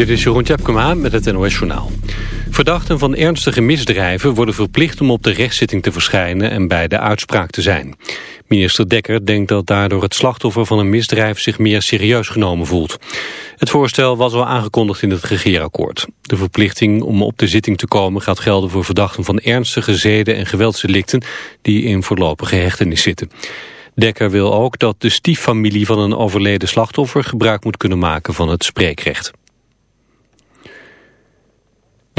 Dit is Jeroen Tjepkema met het NOS Journaal. Verdachten van ernstige misdrijven worden verplicht om op de rechtszitting te verschijnen en bij de uitspraak te zijn. Minister Dekker denkt dat daardoor het slachtoffer van een misdrijf zich meer serieus genomen voelt. Het voorstel was al aangekondigd in het regeerakkoord. De verplichting om op de zitting te komen gaat gelden voor verdachten van ernstige zeden en geweldsdelicten die in voorlopige hechtenis zitten. Dekker wil ook dat de stieffamilie van een overleden slachtoffer gebruik moet kunnen maken van het spreekrecht.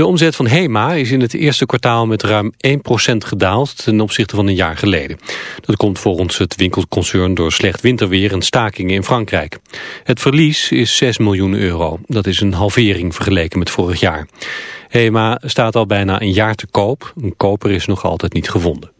De omzet van HEMA is in het eerste kwartaal met ruim 1% gedaald ten opzichte van een jaar geleden. Dat komt volgens het winkelconcern door slecht winterweer en stakingen in Frankrijk. Het verlies is 6 miljoen euro. Dat is een halvering vergeleken met vorig jaar. HEMA staat al bijna een jaar te koop. Een koper is nog altijd niet gevonden.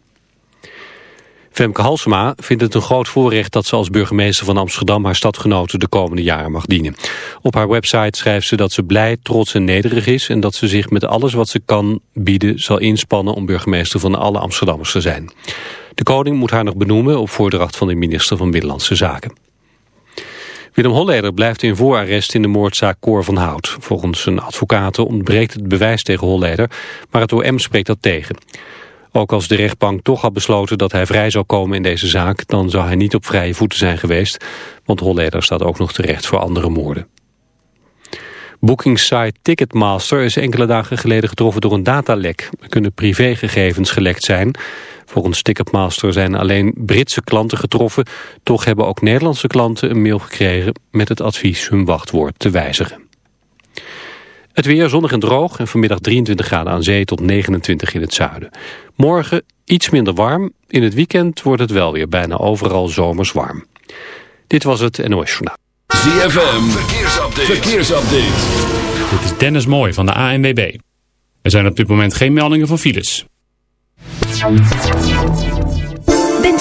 Femke Halsema vindt het een groot voorrecht dat ze als burgemeester van Amsterdam haar stadgenoten de komende jaren mag dienen. Op haar website schrijft ze dat ze blij, trots en nederig is en dat ze zich met alles wat ze kan bieden zal inspannen om burgemeester van alle Amsterdammers te zijn. De koning moet haar nog benoemen op voordracht van de minister van Binnenlandse Zaken. Willem Holleder blijft in voorarrest in de moordzaak Cor van Hout. Volgens zijn advocaten ontbreekt het bewijs tegen Holleder, maar het OM spreekt dat tegen. Ook als de rechtbank toch had besloten dat hij vrij zou komen in deze zaak... dan zou hij niet op vrije voeten zijn geweest... want Holleder staat ook nog terecht voor andere moorden. Bookingsite Ticketmaster is enkele dagen geleden getroffen door een datalek. Er kunnen privégegevens gelekt zijn. Volgens Ticketmaster zijn alleen Britse klanten getroffen. Toch hebben ook Nederlandse klanten een mail gekregen met het advies hun wachtwoord te wijzigen. Het weer zonnig en droog en vanmiddag 23 graden aan zee tot 29 in het zuiden. Morgen iets minder warm. In het weekend wordt het wel weer bijna overal zomers warm. Dit was het NOS Journaal. ZFM, verkeersupdate. verkeersupdate. Dit is Dennis Mooi van de ANWB. Er zijn op dit moment geen meldingen van files.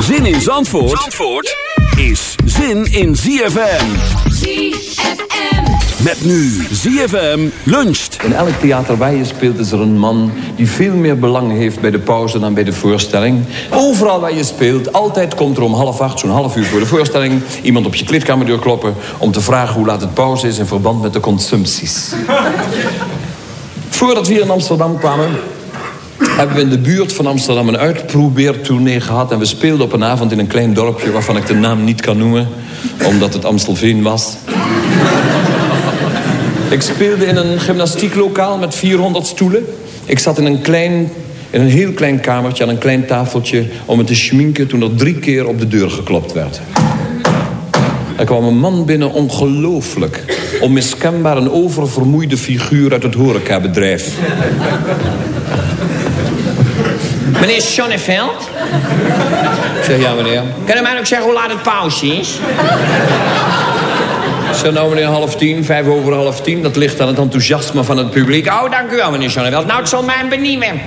Zin in Zandvoort, Zandvoort is zin in ZFM. ZFM. Met nu ZFM luncht. In elk theater waar je speelt is er een man die veel meer belang heeft bij de pauze dan bij de voorstelling. Overal waar je speelt, altijd komt er om half acht, zo'n half uur voor de voorstelling, iemand op je kleedkamerdeur kloppen om te vragen hoe laat het pauze is in verband met de consumpties. Voordat we hier in Amsterdam kwamen, hebben we in de buurt van Amsterdam een uitprobeertournee gehad. En we speelden op een avond in een klein dorpje waarvan ik de naam niet kan noemen. Omdat het Amstelveen was. ik speelde in een gymnastieklokaal met 400 stoelen. Ik zat in een klein in een heel klein kamertje aan een klein tafeltje... om me te schminken toen er drie keer op de deur geklopt werd. Er kwam een man binnen, ongelooflijk. Onmiskenbaar een oververmoeide figuur uit het horecabedrijf. Meneer Sonneveld? Ik zeg, ja meneer. Kan u mij ook zeggen hoe laat het pauze is? Ik zeg, nou meneer, half tien, vijf over half tien. Dat ligt aan het enthousiasme van het publiek. Oh, dank u wel, meneer Sonneveld. Nou, het zal mij benieuwen.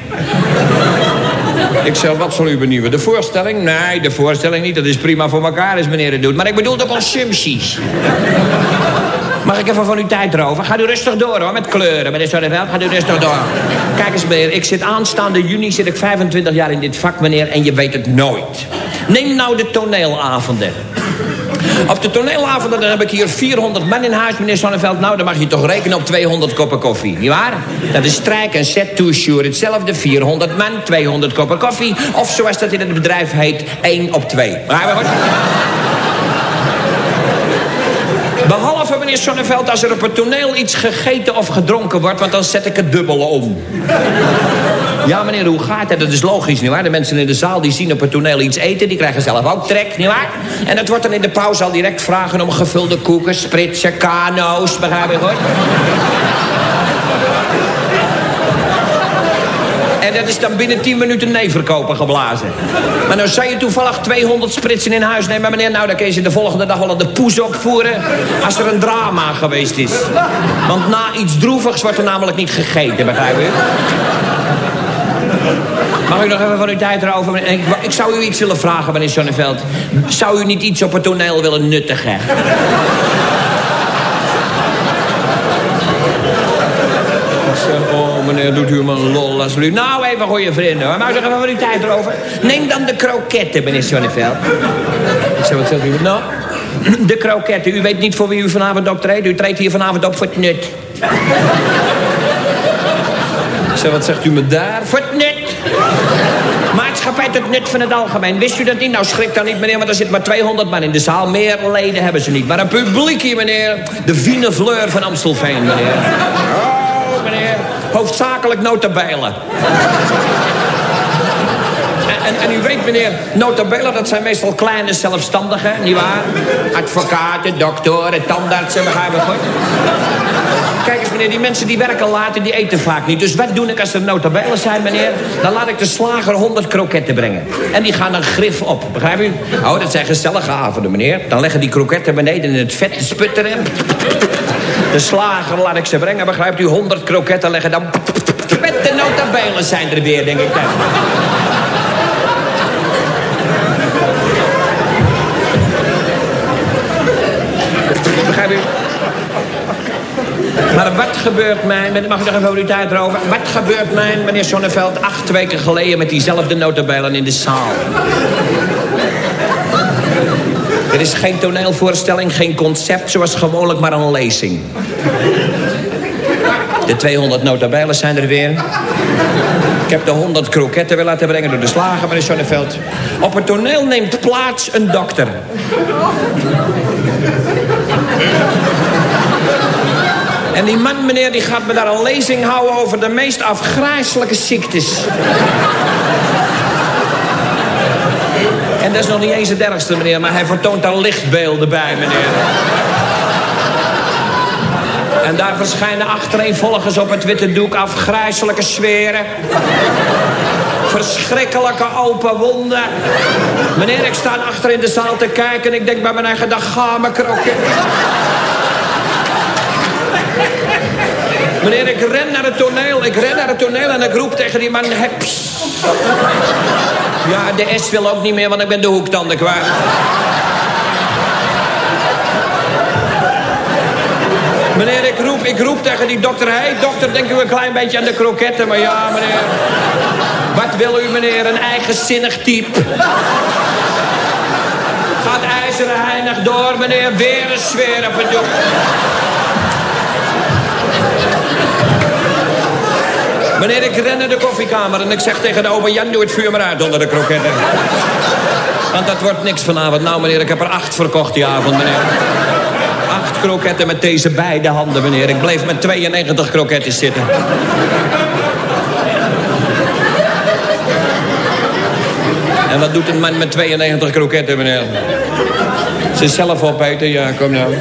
Ik zeg, wat zal u benieuwen? De voorstelling? Nee, de voorstelling niet. Dat is prima voor elkaar als meneer het doet. Maar ik bedoel de consumpties. Mag ik even van uw tijd roven? Ga u rustig door hoor, met kleuren, meneer Sonneveld. Ga u rustig door. Kijk eens meneer, ik zit aanstaande juni, zit ik 25 jaar in dit vak meneer... en je weet het nooit. Neem nou de toneelavonden. Op de toneelavonden dan heb ik hier 400 man in huis, meneer Sonneveld. Nou, dan mag je toch rekenen op 200 koppen koffie, nietwaar? Dat is strijk en set to sure hetzelfde. 400 man, 200 koppen koffie. Of zoals dat in het bedrijf heet, 1 op 2. Begrijpen we goed? Meneer Sonneveld, als er op het toneel iets gegeten of gedronken wordt... want dan zet ik het dubbele om. Ja, meneer, hoe gaat het? Dat is logisch, nietwaar? De mensen in de zaal die zien op het toneel iets eten... die krijgen zelf ook trek, nietwaar? En het wordt dan in de pauze al direct vragen om gevulde koeken... spritsen, kano's, begrijp je goed? En dat is dan binnen 10 minuten nee verkopen geblazen. Maar nou zou je toevallig 200 spritsen in huis nemen, meneer. Nou, dan kun je de volgende dag wel de poes opvoeren. Als er een drama geweest is. Want na iets droevigs wordt er namelijk niet gegeten, begrijp u? Mag ik nog even van uw tijd erover? Ik, ik zou u iets willen vragen, meneer Sonneveld. Zou u niet iets op het toneel willen nuttigen? Ik zeg, oh meneer, doet u me een lol alsjeblieft. Nou, even goede vrienden hoor. Maar ik even van uw tijd erover. Neem dan de kroketten, meneer Sonneveld. Ik zeg, wat zegt u? Nou, de kroketten. U weet niet voor wie u vanavond optreedt. U treedt hier vanavond op voor het nut. Ik zeg, wat zegt u me daar? Voor het nut. Maatschappij tot nut van het algemeen. Wist u dat niet? Nou, schrik dan niet, meneer, want er zit maar 200 man in de zaal. Meer leden hebben ze niet. Maar een publiek hier, meneer. De fine fleur van Amstelveen, meneer. Oh, meneer. Hoofdzakelijk notabelen. En, en, u weet, meneer, notabelen, dat zijn meestal kleine zelfstandigen, nietwaar? Advocaten, doktoren, tandartsen, begrijp ik goed? Kijk eens, meneer, die mensen die werken laat die eten vaak niet. Dus wat doe ik als er notabelen zijn, meneer? Dan laat ik de slager 100 kroketten brengen. En die gaan een grif op, begrijp u? Oh, dat zijn gezellige avonden, meneer. Dan leggen die kroketten beneden in het vet te sputteren. De slager laat ik ze brengen, begrijpt u? 100 kroketten leggen dan... Met de notabelen zijn er weer, denk ik dan. Begrijp u? Maar wat gebeurt mij, mag ik nog even over uw tijd erover? Wat gebeurt mij, meneer Sonneveld, acht weken geleden met diezelfde notabelen in de zaal? Er is geen toneelvoorstelling, geen concept, zoals gewoonlijk maar een lezing. De 200 notabelen zijn er weer. Ik heb de 100 kroketten weer laten brengen door de slager, meneer Sonneveld. Op het toneel neemt plaats een dokter. En die man, meneer, die gaat me daar een lezing houden over de meest afgrijselijke ziektes. En dat is nog niet eens het ergste, meneer, maar hij vertoont daar lichtbeelden bij, meneer. En daar verschijnen achtereenvolgens op het witte doek afgrijselijke sferen. Verschrikkelijke open wonden. Meneer, ik sta achter in de zaal te kijken en ik denk bij mijn eigen dag, ga me kroket. Meneer, ik ren naar het toneel, ik ren naar het toneel en ik roep tegen die man, heps. Ja, de S wil ook niet meer, want ik ben de hoektanden kwijt. Meneer, ik roep, ik roep tegen die dokter. Hé, dokter, denk u een klein beetje aan de kroketten? Maar ja, meneer. Wat wil u, meneer? Een eigenzinnig type. Gaat ijzeren heinig door, meneer. Weer een sfeer op het doek. Meneer, ik ren naar de koffiekamer en ik zeg tegen de opa Jan, doe het vuur maar uit onder de kroketten. Want dat wordt niks vanavond. Nou, meneer, ik heb er acht verkocht die avond, meneer. Acht kroketten met deze beide handen, meneer. Ik bleef met 92 kroketten zitten. En wat doet een man met 92 kroketten, meneer? Ze zelf opeten? Ja, kom nou.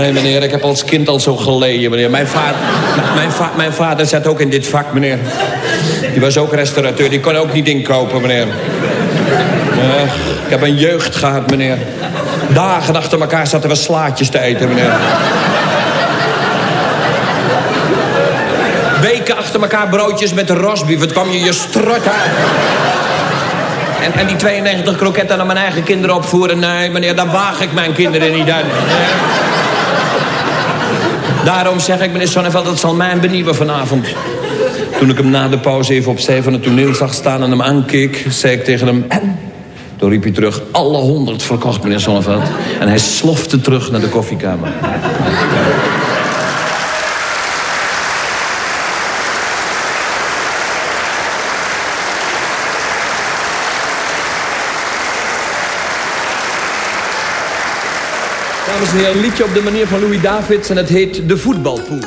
Nee, meneer, ik heb als kind al zo geleden, meneer. Mijn vader, mijn, mijn vader zat ook in dit vak, meneer. Die was ook restaurateur, die kon ook niet inkopen, meneer. Ja, ik heb een jeugd gehad, meneer. Dagen achter elkaar zaten we slaatjes te eten, meneer. Weken achter elkaar broodjes met rosbief. Het kwam je je strot uit. En, en die 92 kroketten aan mijn eigen kinderen opvoeren. Nee, meneer, daar waag ik mijn kinderen niet aan. Daarom zeg ik, meneer Sonneveld, dat zal mij benieuwen vanavond. Toen ik hem na de pauze even opzij van het toneel zag staan en hem aankeek... zei ik tegen hem... En? Toen riep hij terug, alle honderd verkocht, meneer Sonneveld. En hij slofte terug naar de koffiekamer. Een liedje op de manier van Louis Davids... en het heet De Voetbalpoel.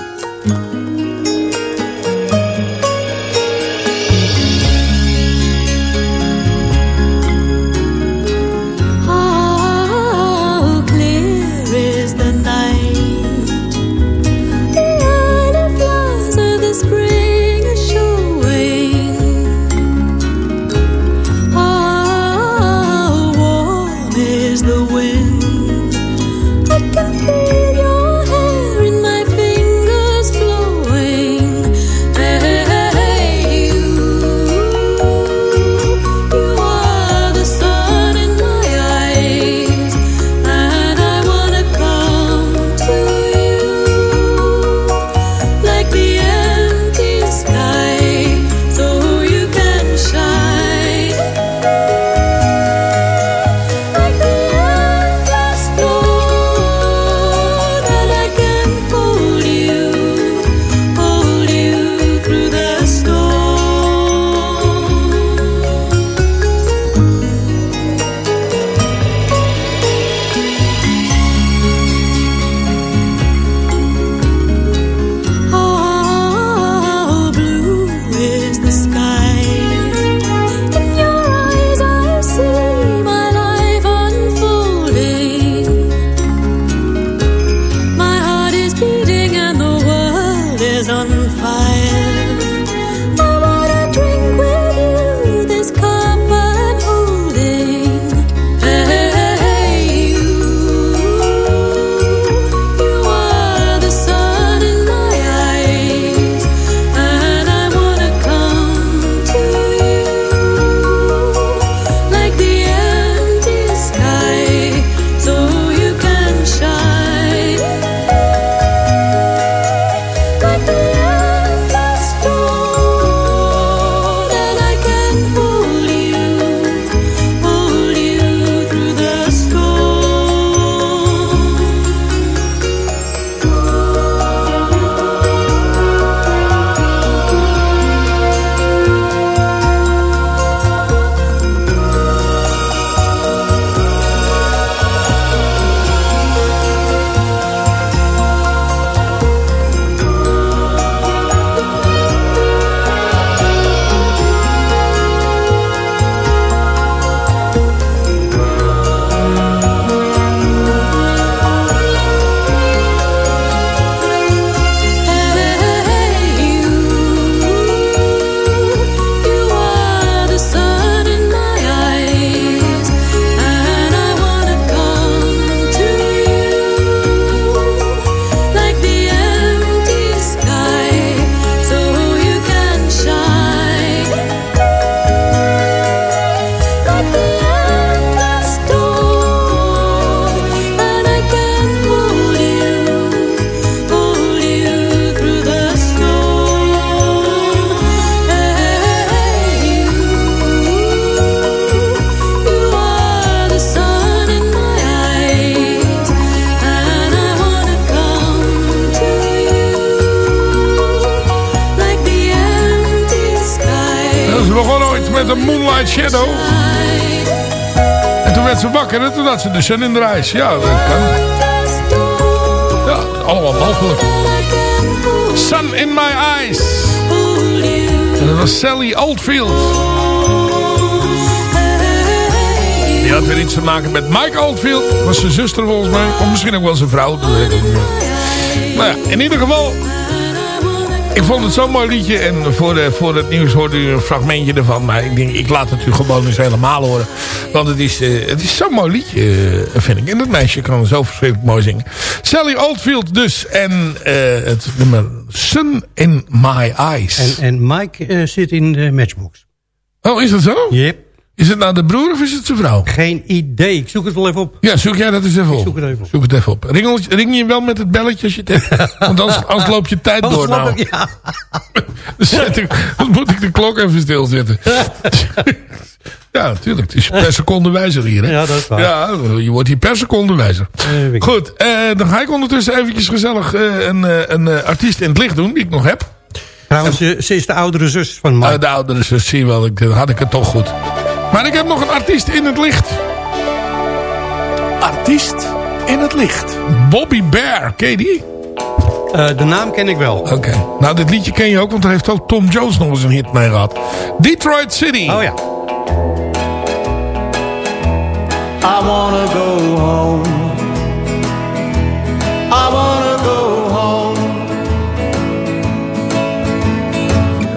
Sun in de reis. Ja. Ja, allemaal mogelijk. Sun in my eyes. En dat was Sally Oldfield. Die had weer iets te maken met Mike Oldfield. Was zijn zuster volgens mij. Of misschien ook wel zijn vrouw. Nou ja, in ieder geval... Ik vond het zo'n mooi liedje. En voor, de, voor het nieuws hoorde u een fragmentje ervan. Maar ik denk, ik laat het u gewoon eens helemaal horen. Want het is, eh, het is zo'n mooi liedje, eh, vind ik. En dat meisje kan zo verschrikkelijk mooi zingen. Sally Oldfield dus. En eh, het nummer Sun in My Eyes. En, en Mike zit in de matchbox. Oh, is dat zo? Yep. Is het nou de broer of is het zijn vrouw? Geen idee. Ik zoek het wel even op. Ja, zoek jij dat eens even op. zoek het even op. Zoek het even op. Ring, ring je wel met het belletje als je het hebt? Want anders, anders loop je tijd door nou. ik- ja. Dan, ik, dan moet ik de klok even stilzetten. ja, natuurlijk. Het is per seconde wijzer hier. Hè? Ja, dat is waar. Ja, je wordt hier per seconde wijzer. Goed, eh, dan ga ik ondertussen eventjes gezellig eh, een, eh, een eh, artiest in het licht doen die ik nog heb. Trouwens, ze, ze is de oudere zus van Mike. Uh, de oudere zus, zie je wel, ik, dan had ik het toch goed. Maar ik heb nog een artiest in het licht. Artiest in het licht. Bobby Bear, ken je die? Eh, de naam ken ik wel. Oké. Nou, dit liedje ken je ook, want daar heeft ook Tom Jones nog eens een hit mee gehad. Detroit City. Oh ja. I wanna go home. I wanna go home.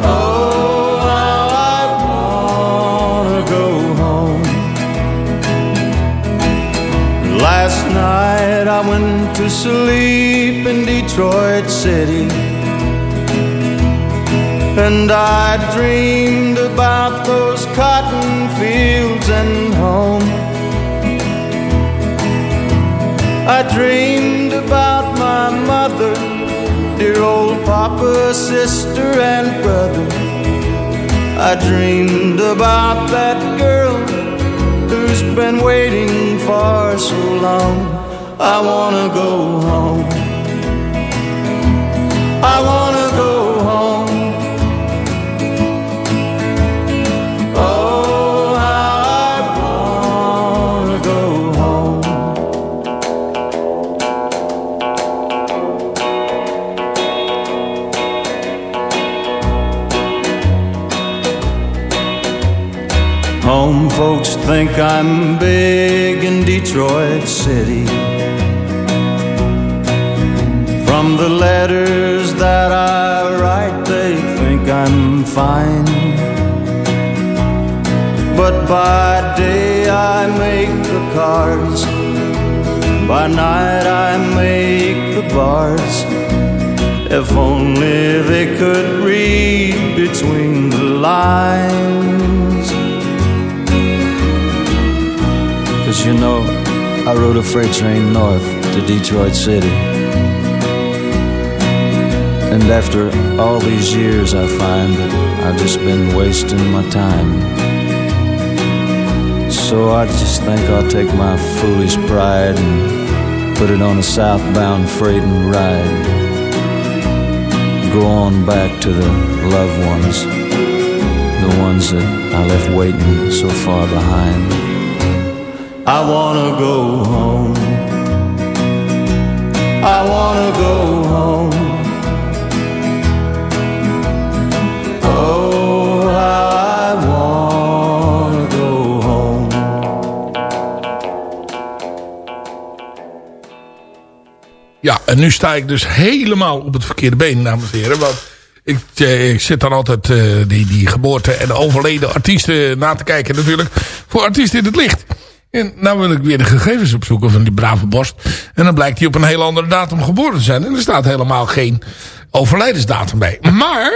Oh, how I wanna go home. Last night I went to sleep in Detroit City. And I dreamed cotton fields and home. I dreamed about my mother, dear old papa, sister, and brother. I dreamed about that girl who's been waiting for so long. I wanna go home. I wanna folks think I'm big in Detroit City. From the letters that I write, they think I'm fine. But by day I make the cars, by night I make the bars. If only they could read between the lines. You know, I rode a freight train north to Detroit City. And after all these years, I find that I've just been wasting my time. So I just think I'll take my foolish pride and put it on a southbound freight and ride. Go on back to the loved ones, the ones that I left waiting so far behind. I wanna go home. I wanna go home. Oh, I wanna go home. Ja, en nu sta ik dus helemaal op het verkeerde been, dames en heren. Want ik, eh, zit dan altijd eh, die, die geboorte en overleden artiesten na te kijken natuurlijk. Voor artiesten in het licht. En nou wil ik weer de gegevens opzoeken van die brave borst. En dan blijkt hij op een heel andere datum geboren te zijn. En er staat helemaal geen overlijdensdatum bij. Maar,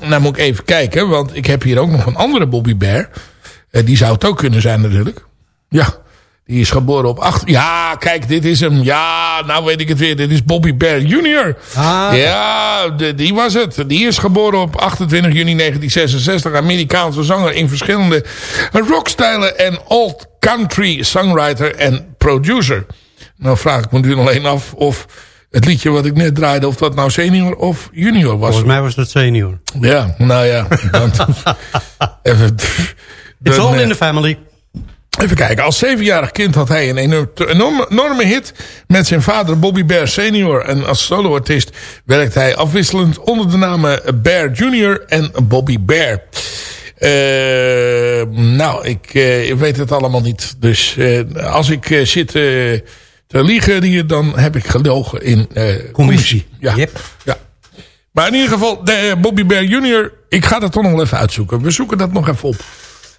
nou moet ik even kijken. Want ik heb hier ook nog een andere Bobby Bear. Eh, die zou het ook kunnen zijn natuurlijk. Ja, die is geboren op 8... Ja, kijk, dit is hem. Ja, nou weet ik het weer. Dit is Bobby Bear Jr. Ah. Ja, de- die was het. Die is geboren op 28 juni 1966. Amerikaanse zanger in verschillende rockstijlen en old country songwriter en producer. Nou vraag ik me nu alleen af of het liedje wat ik net draaide... of dat nou senior of junior was. Volgens mij was dat senior. Ja, nou ja. Dan, even, It's dan, all in the family. Even kijken, als zevenjarig kind had hij een enorm- enorme, enorme hit met zijn vader Bobby Bear senior. En als soloartiest werkte hij afwisselend onder de namen Bear Jr. en Bobby Bear. Eh, nou, ik eh, weet het allemaal niet. Dus eh, als ik zit te liegen hier, dan heb ik gelogen in eh, commissie. Ja. Yep. ja. Maar in ieder geval, de, Bobby Bear Jr., ik ga dat toch nog even uitzoeken. We zoeken dat nog even op.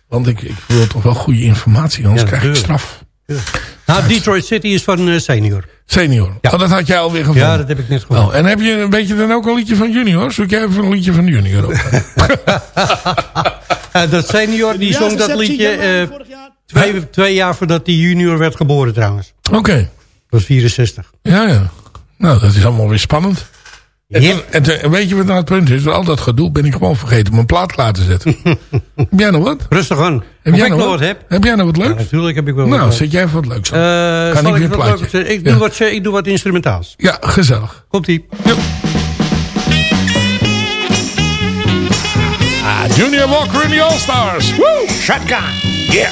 Want ik, ik wil toch wel goede informatie, anders Ja, krijg ik straf. Nou, Detroit City is van senior. Senior. Ja. Oh, dat had jij alweer gevonden. Ja, dat heb ik net gehoord. Oh, en heb je een beetje dan ook een liedje van junior? Zoek jij even een liedje van junior op? Dat senior die zong dat liedje eh, twee, twee jaar voordat die junior werd geboren trouwens. Oké. Dat was 64. Ja, ja. Nou, dat is allemaal weer spannend. En, en weet je wat nou het punt is? Door al dat gedoe ben ik gewoon vergeten mijn plaat klaar te zetten. heb jij nog wat? Rustig aan. Heb jij ik nog nog wat? heb? Heb jij nog wat Ja, leuks? natuurlijk heb ik wel nou, wat. zet jij even wat leuks aan. Eh, kan ik weer plaatje? leuks zeggen? Ik, Ja. doe wat, ik doe wat instrumentaals. Ja, gezellig. Komt-ie. Ah, Junior Walker in the All-Stars. Woo! Shotgun. Yeah.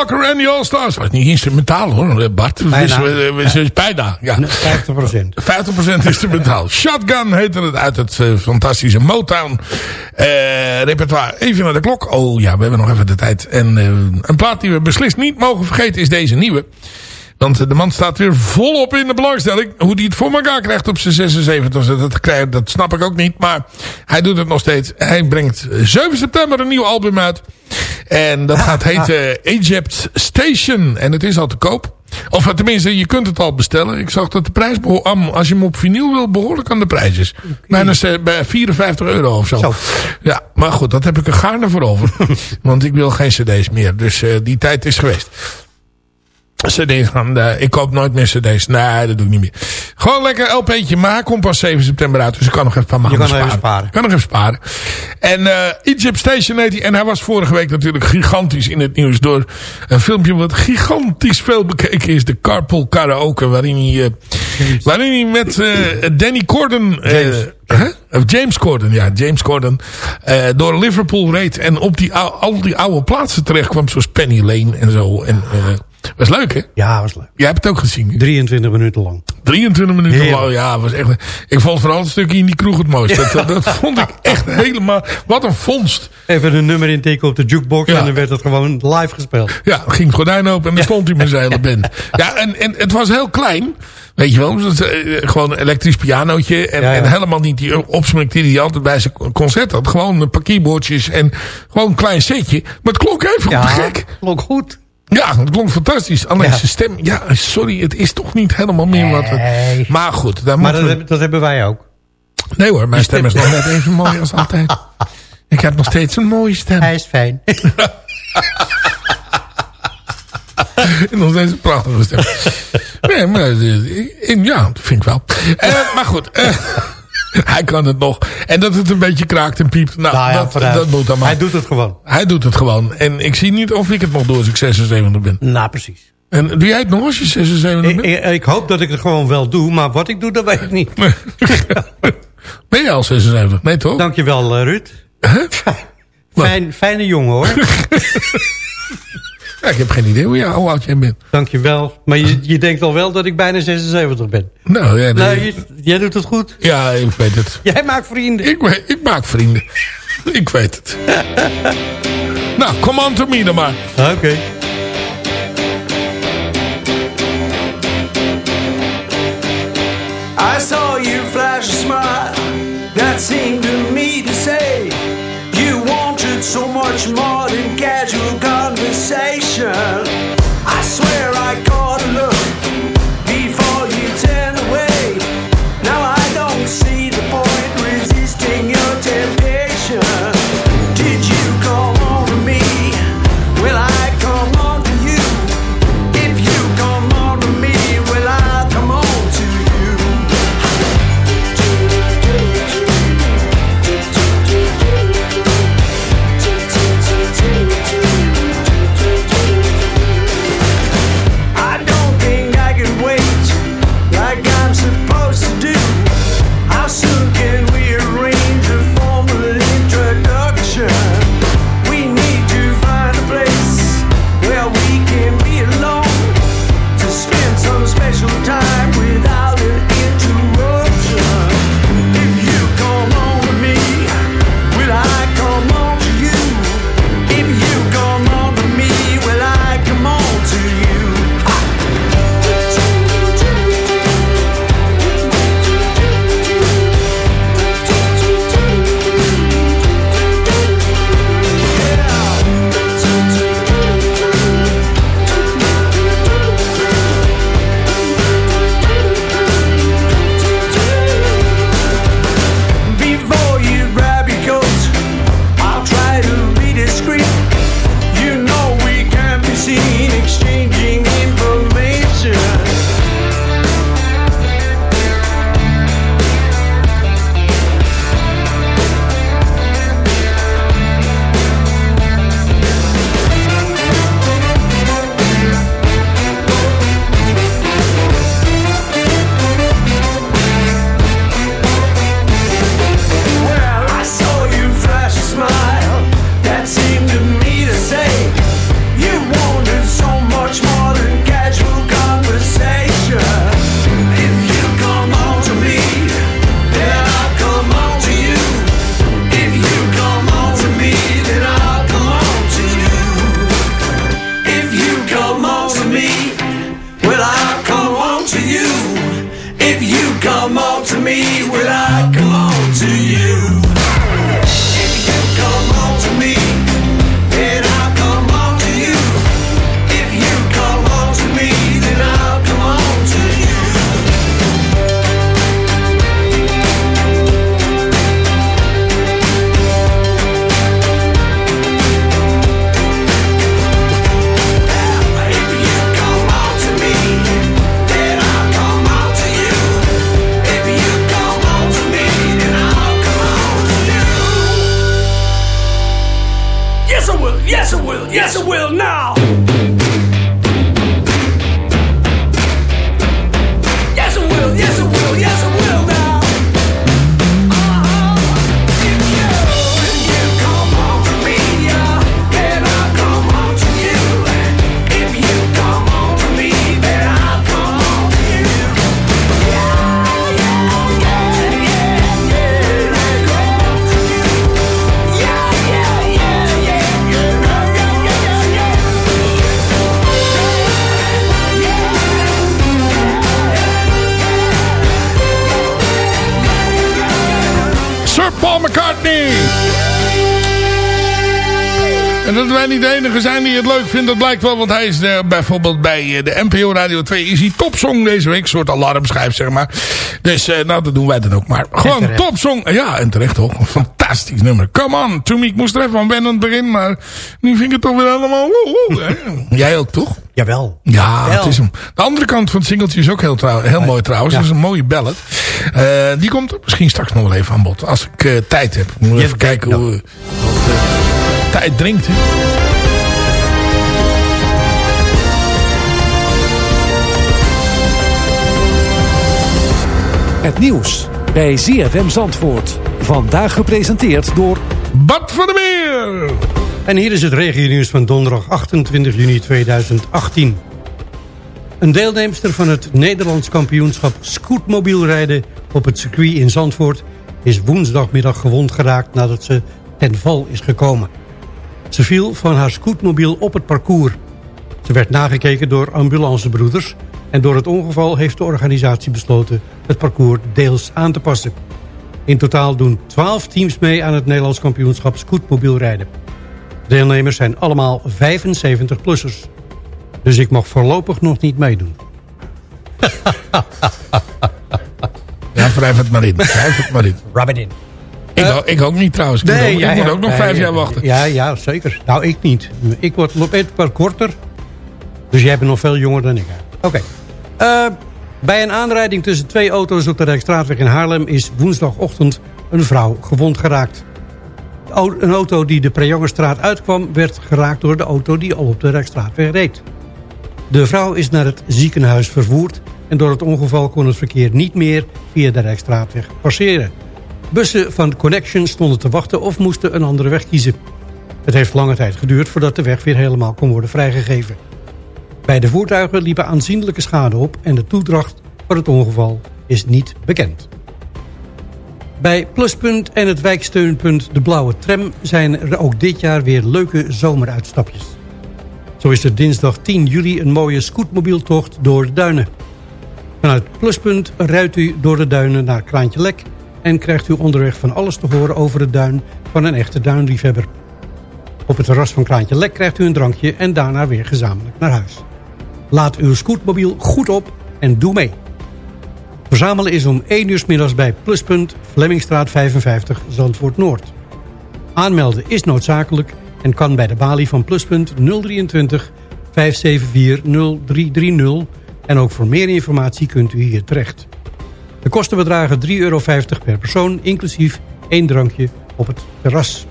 Walker en the All-Stars. Was niet instrumentaal hoor, Bart. Bijna. We- we- we- Bijna, ja. 50 procent. 50% instrumentaal. Shotgun heette het uit het eh, fantastische Motown eh, repertoire. Even naar de klok. Oh ja, we hebben nog even de tijd. En eh, een plaat die we beslist niet mogen vergeten is deze nieuwe. Want eh, de man staat weer volop in de belangstelling. Hoe hij het voor elkaar krijgt op zijn 76. Dat, krijgt, dat snap ik ook niet. Maar hij doet het nog steeds. Hij brengt eh, 7 september een nieuw album uit. En dat gaat heten Egypt Station. En het is al te koop. Of eh, tenminste, je kunt het al bestellen. Ik zag dat de prijs, als je hem op vinyl wil, behoorlijk aan de prijs is. Bijna ze- bij 54 euro of zo. Zo. Ja, maar goed, dat heb ik er gaarne voor over. Want ik wil geen cd's meer. Dus eh, die tijd is geweest. CD's gaan, ik koop nooit meer cd's. Nee, dat doe ik niet meer. Gewoon lekker LP'tje, maar hij komt pas 7 september uit. Dus ik kan nog even een paar maanden kan nog sparen. even sparen. Ik kan nog even sparen. En eh Egypt Station heet hij. En hij was vorige week natuurlijk gigantisch in het nieuws. Door een filmpje wat gigantisch veel bekeken is. De Carpool Karaoke. Waarin hij, eh, waarin hij met eh, Danny Corden... eh, hè? Of James Corden, ja, James Corden. eh, door Liverpool reed. En op die, al die oude plaatsen terecht kwam. Zoals Penny Lane en zo. En... Was leuk, hè? Ja, was leuk. Jij hebt het ook gezien. 23 minuten lang. 23 minuten lang. Ja, was echt. Ik vond vooral het stukje in die kroeg het mooiste. Dat, dat vond ik echt helemaal. Wat een vondst. Even een nummer intikken op de jukebox Ja. en dan werd het gewoon live gespeeld. Ja, ging het gordijn open en dan stond hij met zijn hele band. Ja, en, en het was heel klein. Weet je wel, dus, eh, gewoon een elektrisch pianootje. En, Ja, ja. en helemaal niet die opsmuk die hij altijd bij zijn concert had. Gewoon een paar keyboardjes en gewoon een klein setje. Maar het klonk even Ja, gek. klonk goed. Ja, het klonk fantastisch. Alleen Ja. zijn stem, ja, sorry, het is toch niet helemaal meer wat we... Maar goed, daar Maar moeten dat, we... hebben- dat hebben wij ook. Nee hoor, mijn stem is nog net even mooi als altijd. Ik heb nog steeds een mooie stem. Hij is fijn. nog steeds een prachtige stem. Nee, maar eh, ja, dat vind ik wel. Eh, maar goed, eh, hij kan het nog. En dat het een beetje kraakt en piept, nou, Nou ja, dat, dat moet dan maar. Hij doet het gewoon. Hij doet het gewoon. En ik zie niet of ik het nog doe als ik 76 ben. Nou, precies. En doe jij het nog als je 76 Ik, bent? ik, ik hoop dat ik het gewoon wel doe, maar wat ik doe, dat weet ik niet. ben je al 76? Nee toch? Dankjewel, eh, Ruud. Fijn, fijne jongen, hoor. Ja, ik heb geen idee hoe, jij, hoe oud jij bent. Dankjewel. Maar je, je denkt al wel dat ik bijna 76 ben. Nou, ja, nee. Nou, je- jij doet het goed. ja ik weet het. Jij maakt vrienden. Ik, ik maak vrienden. ik weet het. nou, come on to me dan maar. Oké. I saw you flash a smile that seemed to me to say you wanted so much more than casual blijkt wel. Want hij is eh, bijvoorbeeld bij eh, de NPO Radio 2 is hij topsong deze week. Een soort alarmschijf, zeg maar. Dus eh, nou, dat doen wij dan ook maar. Gewoon topsong. Ja, en terecht toch. Een fantastisch nummer. Come on. Toen ik moest er even aan wennen aan het begin. Maar nu vind ik het toch weer allemaal... Jij ook, toch? Jawel. Ja, het is hem. De andere kant van het singeltje is ook heel, trouw, heel mooi trouwens. Dat is een mooie ballad. Die komt misschien straks nog wel even aan bod. Als ik tijd heb. Moet even kijken hoe... eh, tijd drinkt, hè. Het nieuws bij ZFM Zandvoort. Vandaag gepresenteerd door... Bart van der Meer! En hier is het regionieuws van donderdag 28 juni 2018. Een deelnemster van het Nederlands kampioenschap scootmobielrijden op het circuit in Zandvoort is woensdagmiddag gewond geraakt nadat ze ten val is gekomen. Ze viel van haar scootmobiel op het parcours. Ze werd nagekeken door ambulancebroeders en door het ongeval heeft de organisatie besloten het parcours deels aan te passen. In totaal doen 12 teams mee aan het Nederlands kampioenschap scootmobielrijden. Deelnemers zijn allemaal 75-plussers. Dus ik mag voorlopig nog niet meedoen. Ja, wrijf het maar in. Wrijf het maar in. Rub it in. Ik, ook- ik ook niet trouwens. Ik moet ook, ik moet ook nog vijf jaar wachten. Ja, ja, zeker. Nou, ik niet. Ik word nog een wat korter. Dus jij bent nog veel jonger dan ik. Oké. Eh, bij een aanrijding tussen twee auto's op de Rijksstraatweg in Haarlem... is woensdagochtend een vrouw gewond geraakt. Een auto die de Prejongerstraat uitkwam... werd geraakt door de auto die al op de Rijksstraatweg reed. De vrouw is naar het ziekenhuis vervoerd... en door het ongeval kon het verkeer niet meer via de Rijksstraatweg passeren. Bussen van Connection stonden te wachten of moesten een andere weg kiezen. Het heeft lange tijd geduurd voordat de weg weer helemaal kon worden vrijgegeven. Bij de voertuigen liepen aanzienlijke schade op en de toedracht van het ongeval is niet bekend. Bij Pluspunt en het wijksteunpunt De Blauwe Tram zijn er ook dit jaar weer leuke zomeruitstapjes. Zo is er dinsdag 10 juli een mooie scootmobieltocht door de duinen. Vanuit Pluspunt rijdt u door de duinen naar Kraantje Lek... en krijgt u onderweg van alles te horen over het duin van een echte duinliefhebber. Op het terras van Kraantje Lek krijgt u een drankje en daarna weer gezamenlijk naar huis. Laat uw scootmobiel goed op en doe mee. Verzamelen is om 1 uur middags bij Pluspunt, Flemmingstraat 55, Zandvoort Noord. Aanmelden is noodzakelijk en kan bij de balie van Pluspunt 023 574 0330 en ook voor meer informatie kunt u hier terecht. De kosten bedragen 3,50 euro per persoon, inclusief één drankje op het terras.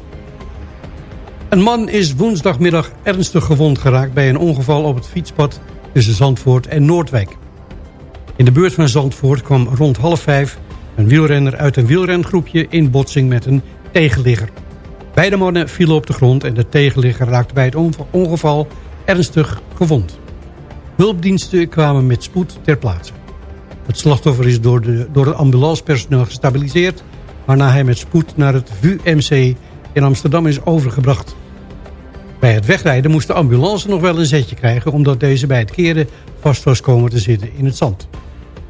Een man is woensdagmiddag ernstig gewond geraakt bij een ongeval op het fietspad tussen Zandvoort en Noordwijk. In de buurt van Zandvoort kwam rond half vijf een wielrenner uit een wielrengroepje in botsing met een tegenligger. Beide mannen vielen op de grond en de tegenligger raakte bij het onge- ongeval ernstig gewond. Hulpdiensten kwamen met spoed ter plaatse. Het slachtoffer is door, de, door het ambulancepersoneel gestabiliseerd... waarna hij met spoed naar het VUMC in Amsterdam is overgebracht. Bij het wegrijden moest de ambulance nog wel een zetje krijgen... omdat deze bij het keren vast was komen te zitten in het zand.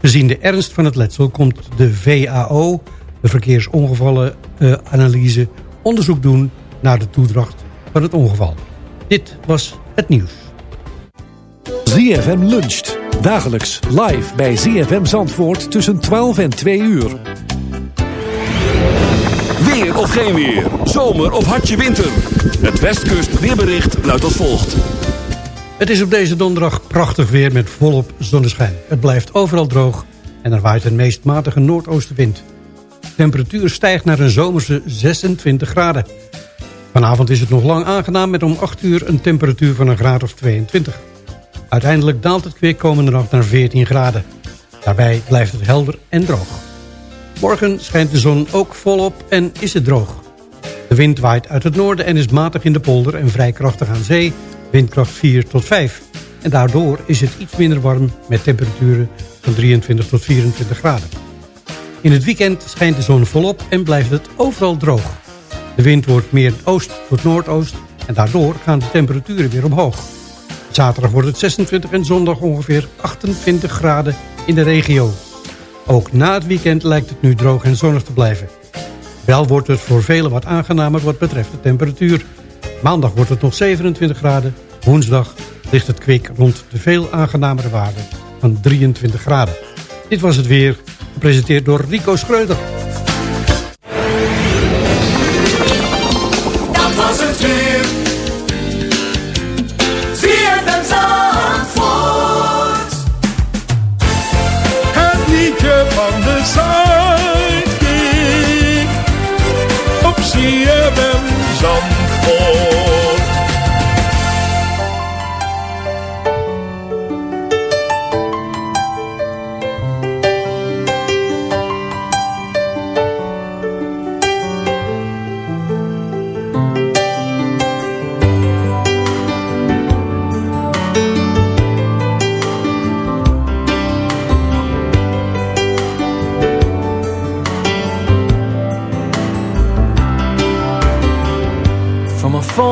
Gezien de ernst van het letsel komt de VAO, de Verkeersongevallenanalyse... onderzoek doen naar de toedracht van het ongeval. Dit was het nieuws. ZFM luncht. Dagelijks live bij ZFM Zandvoort tussen 12 en 2 uur. Weer of geen weer. Zomer of hartje winter. Het Westkust weerbericht luidt als volgt. Het is op deze donderdag prachtig weer met volop zonneschijn. Het blijft overal droog en er waait een meest matige noordoostenwind. De temperatuur stijgt naar een zomerse 26 graden. Vanavond is het nog lang aangenaam met om 8 uur een temperatuur van een graad of 22. Uiteindelijk daalt het weer komende nacht naar 14 graden. Daarbij blijft het helder en droog. Morgen schijnt de zon ook volop en is het droog. De wind waait uit het noorden en is matig in de polder en vrij krachtig aan zee, windkracht 4 tot 5. En daardoor is het iets minder warm met temperaturen van 23 tot 24 graden. In het weekend schijnt de zon volop en blijft het overal droog. De wind wordt meer oost tot noordoost en daardoor gaan de temperaturen weer omhoog. Zaterdag wordt het 26 en zondag ongeveer 28 graden in de regio. Ook na het weekend lijkt het nu droog en zonnig te blijven. Wel wordt het voor velen wat aangenamer wat betreft de temperatuur. Maandag wordt het nog 27 graden. Woensdag ligt het kwik rond de veel aangenamere waarde van 23 graden. Dit was het weer, gepresenteerd door Rico Schreuder.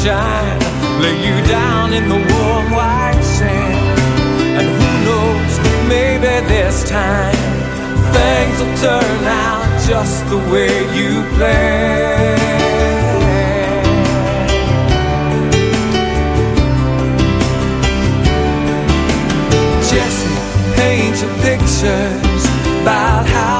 Sunshine, lay you down in the warm white sand. And who knows, maybe this time things will turn out just the way you planned. Jesse, paint your pictures about how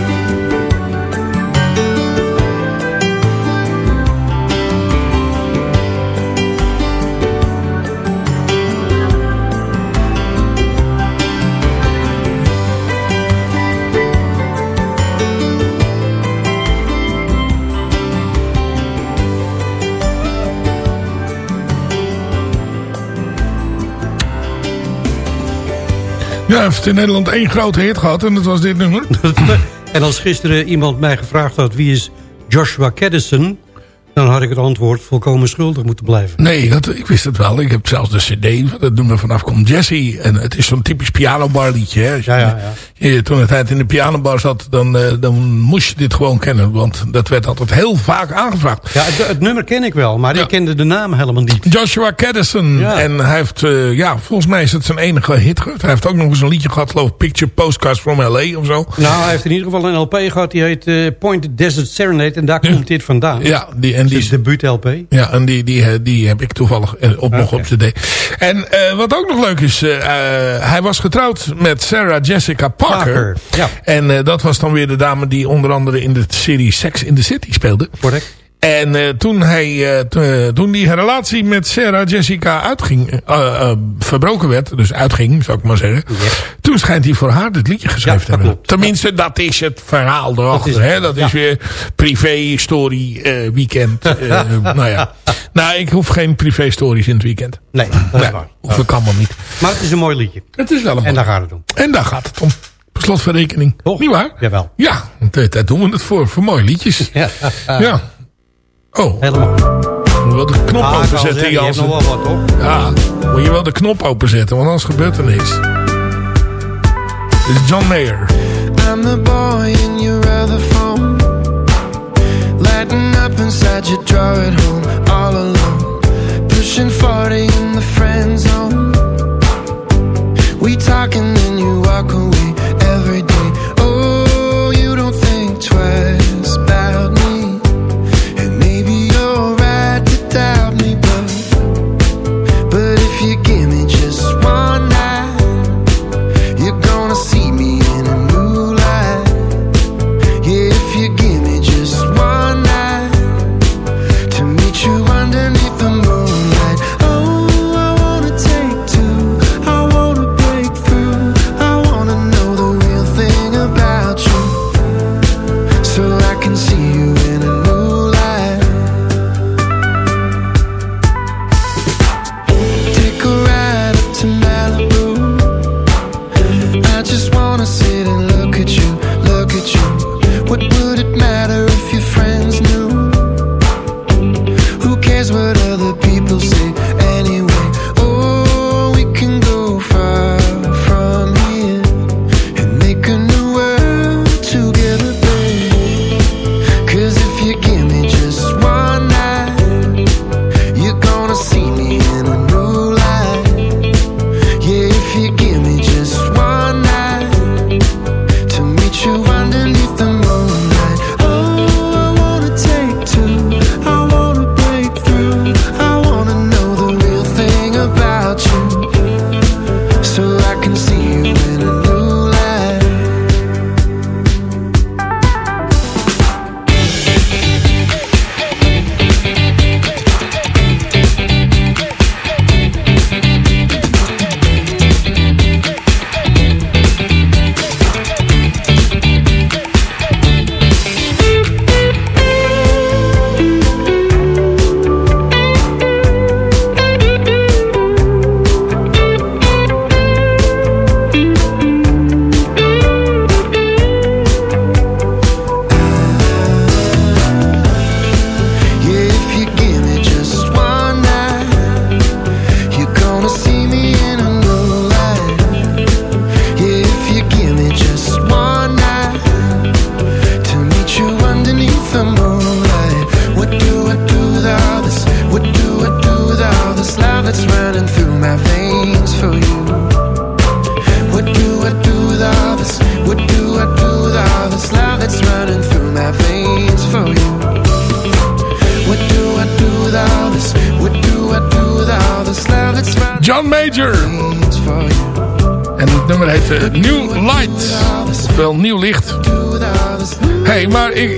Ja, hij heeft in Nederland één grote hit gehad en dat was dit nummer. En als gisteren iemand mij gevraagd had... wie is Joshua Caddison... dan had ik het antwoord volkomen schuldig moeten blijven. Nee, dat, ik wist het wel. Ik heb zelfs de cd het nummer vanaf komt Jesse. En het is zo'n typisch pianobar liedje. Hè. Als je, Ja, ja, ja. Je toen het tijd in de pianobar zat, dan, eh, dan moest je dit gewoon kennen. Want dat werd altijd heel vaak aangevraagd. Ja, het, het nummer ken ik wel, maar ik kende de naam helemaal niet. Joshua Caddison. Ja. En hij heeft, eh, ja, volgens mij is het zijn enige hit. Hij heeft ook nog eens een liedje gehad, geloof ik, Picture Postcards from L.A. of zo. Nou, hij heeft in ieder geval een LP gehad, die heet eh, Point Desert Serenade. En daar komt dit vandaan. Ja, die, en die Dus debuut LP. Ja, en die, die, eh, die heb ik toevallig eh, op, nog op cd. En eh, wat ook nog leuk is, eh, eh, hij was getrouwd met Sarah Jessica Parker. Parker, ja. En eh, dat was dan weer de dame die onder andere in de serie Sex in the City speelde. Correct. En eh, toen, hij, eh, to- toen die relatie met Sarah Jessica uitging, verbroken werd, dus uitging, zou ik maar zeggen. Toen schijnt hij voor haar dit liedje geschreven te hebben. Tenminste, dat is het verhaal erachter. Dat is- hè? dat is weer privé, story, eh, weekend. nou ja. Nou, ik hoef geen privé stories in het weekend. Nee, dat is Nee, waar. hoef ik allemaal niet. Maar het is een mooi liedje. Het is wel een En daar gaat het om. En daar gaat het om. Per slot van rekening. Toch? Niet waar? Jawel. Ja, want, eh, daar doen we het voor. Voor mooie liedjes. Ja. Ja. Oh, Helemaal. moet je wel de knop Ah, openzetten, zeggen, je hebt Jansen. nog wel wat, hoor. Ja, moet je wel de knop openzetten, want anders gebeurt er niks. Dit is John Mayer. I'm the boy in your other phone. Lighting up inside your drawer at home, all alone. Pushing 40 in the friend zone. We talk and then you walk away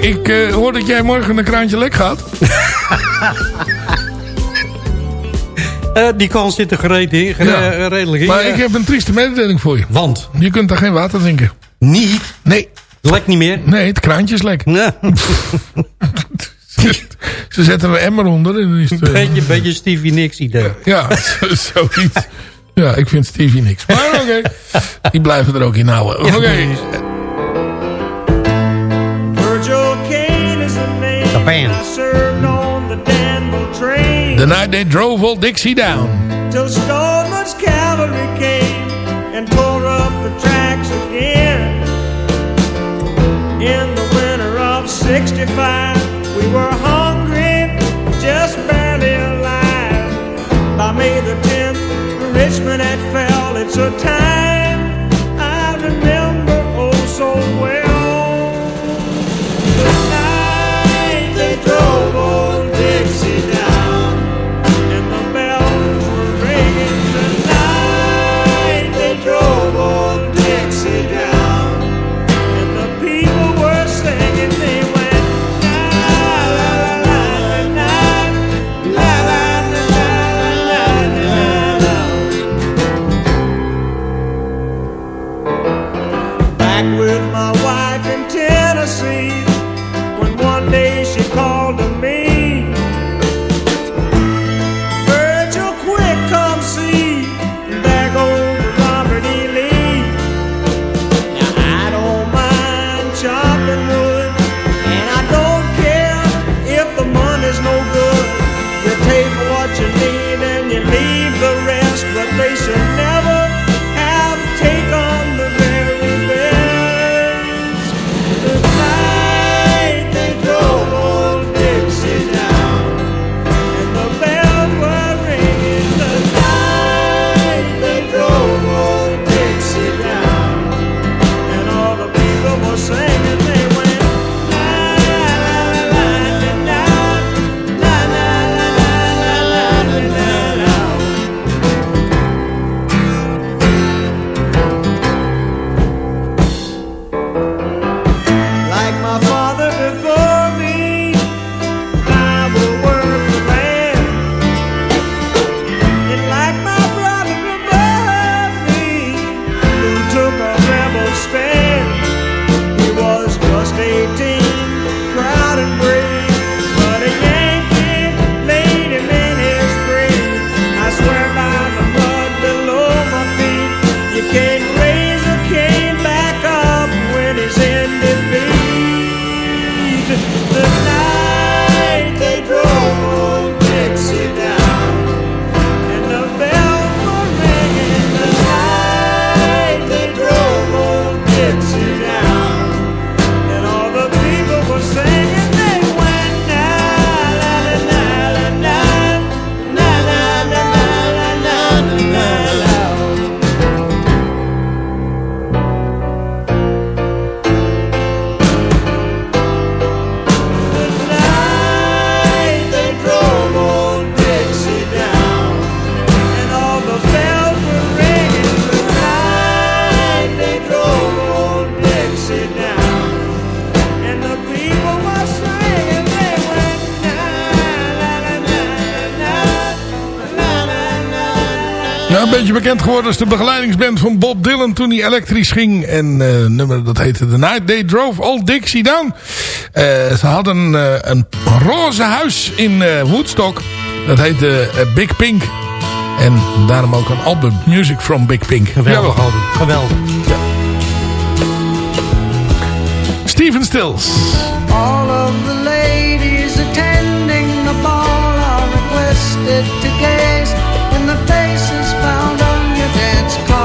ik, eh, hoor dat jij morgen een kraantje lek gaat. Eh, die kans zit er gereed in, gere- Ja. eh, redelijk in. Maar ik heb een trieste mededeling voor je. Want? Je kunt daar geen water drinken. Niet? Nee. Lekt niet meer? Nee, het kraantje is lek. Nee. Ze zetten er een emmer onder en is het... beetje, beetje Stevie Nicks idee. Ja, zo- zoiets. Ja, ik vind Stevie niks. Maar oké, die blijven er ook in houden. Ja, Oké. Band. I served on the The night they drove old Dixie down. till Stoneman's cavalry came and tore up the tracks again. In the winter of 65, we were hungry, just barely alive. By May the 10th, Richmond had fell. It's a time een beetje bekend geworden als de begeleidingsband van Bob Dylan toen hij elektrisch ging. En eh nummer dat heette The Night They Drove Old Dixie Down. Eh, ze hadden eh, een roze huis in eh, Woodstock. Dat heette Big Pink. En daarom ook een album, Music from Big Pink. Geweldig album. Geweldig. Steven Stills. All of the ladies attending the ball are requested to gaze It's called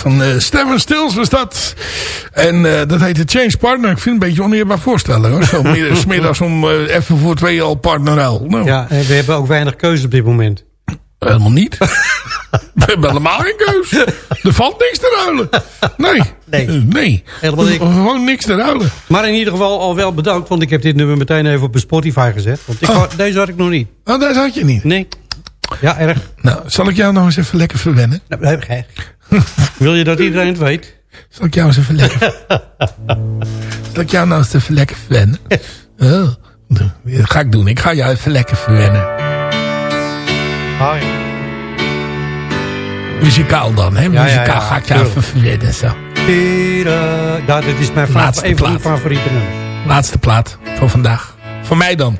van eh Stephen Stills was dat. En eh, dat heette Change Partner. Ik vind het een beetje oneerbaar voorstellen. Hoor. Zo middags om eh, even voor twee al partnerruil. Nou, Ja, en we hebben ook weinig keuze op dit moment. Helemaal niet. We hebben helemaal geen keus. Er valt niks te ruilen. Nee. Nee. Nee. Helemaal niks. Gewoon niks te ruilen. Maar in ieder geval al wel bedankt, want ik heb dit nummer meteen even op Spotify gezet. Want ik Oh. had- deze had ik nog niet. Oh, daar zat je niet. Nee. Ja, erg. Nou, zal ik jou nog eens even lekker verwennen? Nou, hè. Wil je dat iedereen het weet? Zal ik jou eens even lekker... zal ik jou nou eens even lekker verwennen? Oh, dat ga ik doen. Ik ga jou even lekker verwennen. Hoi. Muzikaal dan, hè? Ja, ja, Muzikaal ja, ga ik jou even verwennen. Zo. Ja, dit is mijn Laatste plaat. favoriete nummers. Laatste plaat van vandaag. Voor mij dan.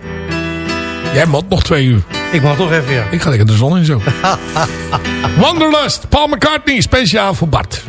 Jij moet nog twee uur. Ik mag toch even, ja. Ik ga lekker de zon in zo. Wanderlust, Paul McCartney, speciaal voor Bart.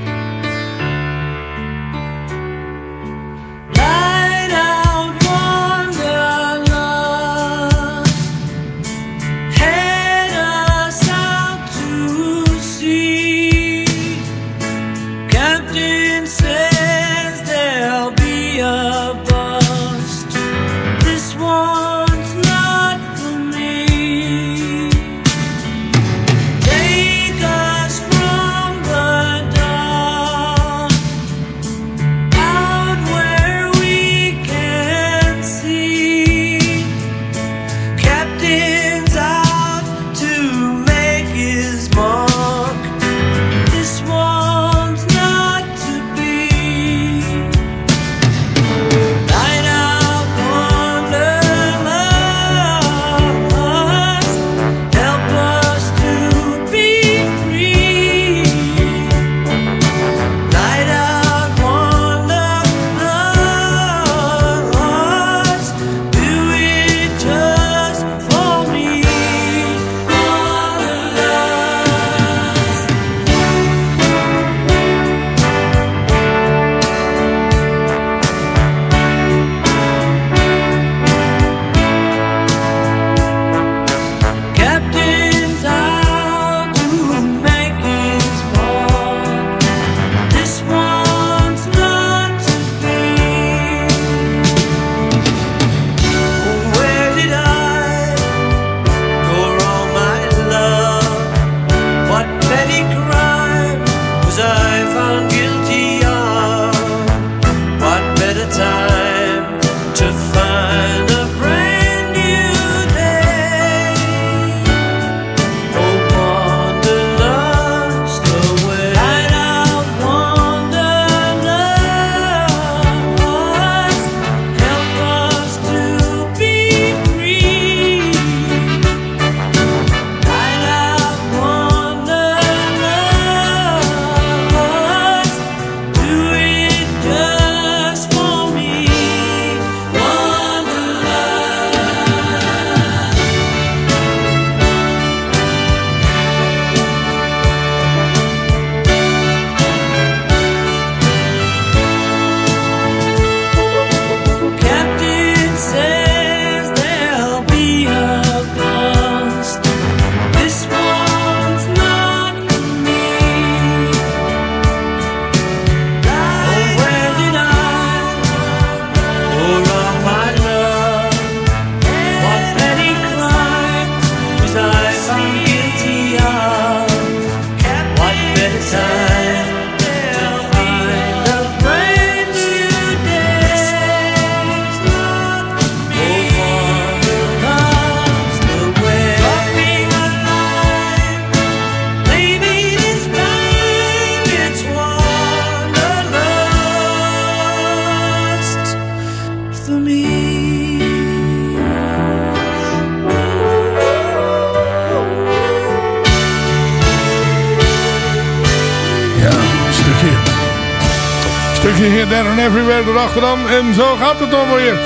Everywhere erachteraan. En zo gaat het dan weer.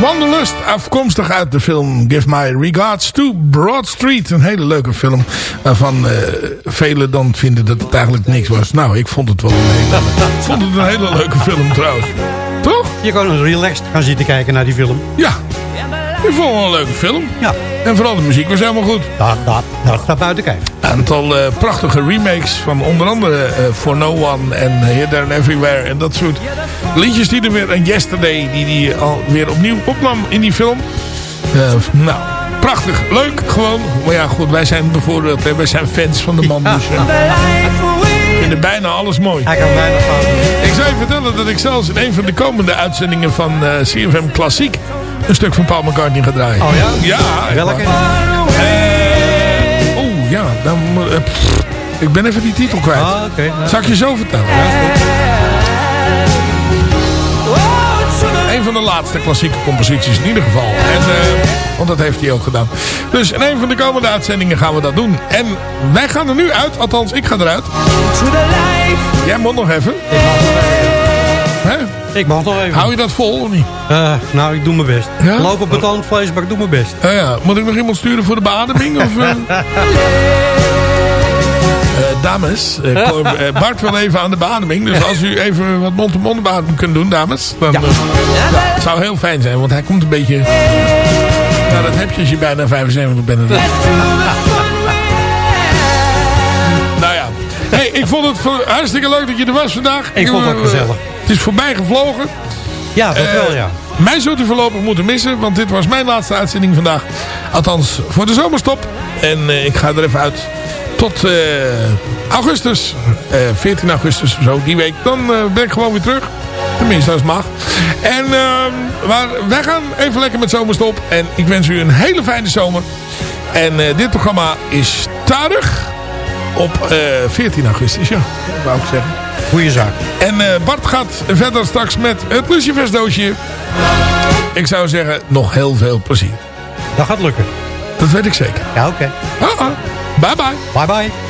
Wanderlust, afkomstig uit de film Give My Regards to Broad Street. Een hele leuke film. Waarvan eh, velen dan vinden dat het eigenlijk niks was. Nou, ik vond het wel een hele, vond het een hele leuke film trouwens. Toch? Je kan eens relaxed gaan zitten kijken naar die film. Ja, ik vond het wel een leuke film. Ja. En vooral de muziek was helemaal goed. Dat, dat, dat staat buiten kijf. Een aantal eh, prachtige remakes van onder andere eh, For No One en Here, There and Everywhere. En dat soort liedjes die er weer... En Yesterday, die die al weer opnieuw opnam in die film. Eh, nou, prachtig. Leuk, gewoon. Maar ja, goed, wij zijn bijvoorbeeld... wij zijn fans van de man. Dus, eh, vinden bijna alles mooi. Hij kan bijna gaan. Ik zou je vertellen dat ik zelfs in een van de komende uitzendingen van eh, CFM Klassiek... een stuk van Paul McCartney ga draaien. Oh ja? Ja. Welke? Eh, Oeh, ja. Dan, pff, ik ben even die titel kwijt. Nou. Zal ik je zo vertellen? Een van de laatste klassieke composities in ieder geval. En, eh, want dat heeft hij ook gedaan. Dus in een van de komende uitzendingen gaan we dat doen. En wij gaan er nu uit. Althans, ik ga eruit. Jij moet nog even. Hè? Ik mag nog even. Hou je dat vol of niet? Eh, nou, ik doe mijn best. Ja? Loop op het maar ik doe mijn best. Ja. Moet ik nog iemand sturen voor de beademing? Of? Eh, dames, eh, eh, Bart wil even aan de beademing. Dus als u even wat mond-to-mond beademing kunt doen, dames. Dan eh, ja, het zou heel fijn zijn. Want hij komt een beetje... Nou, dat heb je als je bijna 75 bent. Nou ja. Hey, ik vond het hartstikke leuk dat je er was vandaag. Ik vond het ook eh, gezellig. Het is voorbij gevlogen. Ja, dat Eh, wel, ja. Mij zult u voorlopig moeten missen, want dit was mijn laatste uitzending vandaag. Althans, voor de zomerstop. En eh, ik ga er even uit tot eh, augustus. eh 14 augustus of zo, die week. Dan eh, ben ik gewoon weer terug. Tenminste, als het mag. En, ehm, maar wij gaan even lekker met zomerstop. En ik wens u een hele fijne zomer. En eh, dit programma is terug op eh 14 augustus, ja. Dat wou ik zeggen. Goeie zaak. En eh, Bart gaat verder straks met het lucifersdoosje. Ik zou zeggen, nog heel veel plezier. Dat gaat lukken. Dat weet ik zeker. Ja, oké. Ah, ah. 拜拜，拜拜。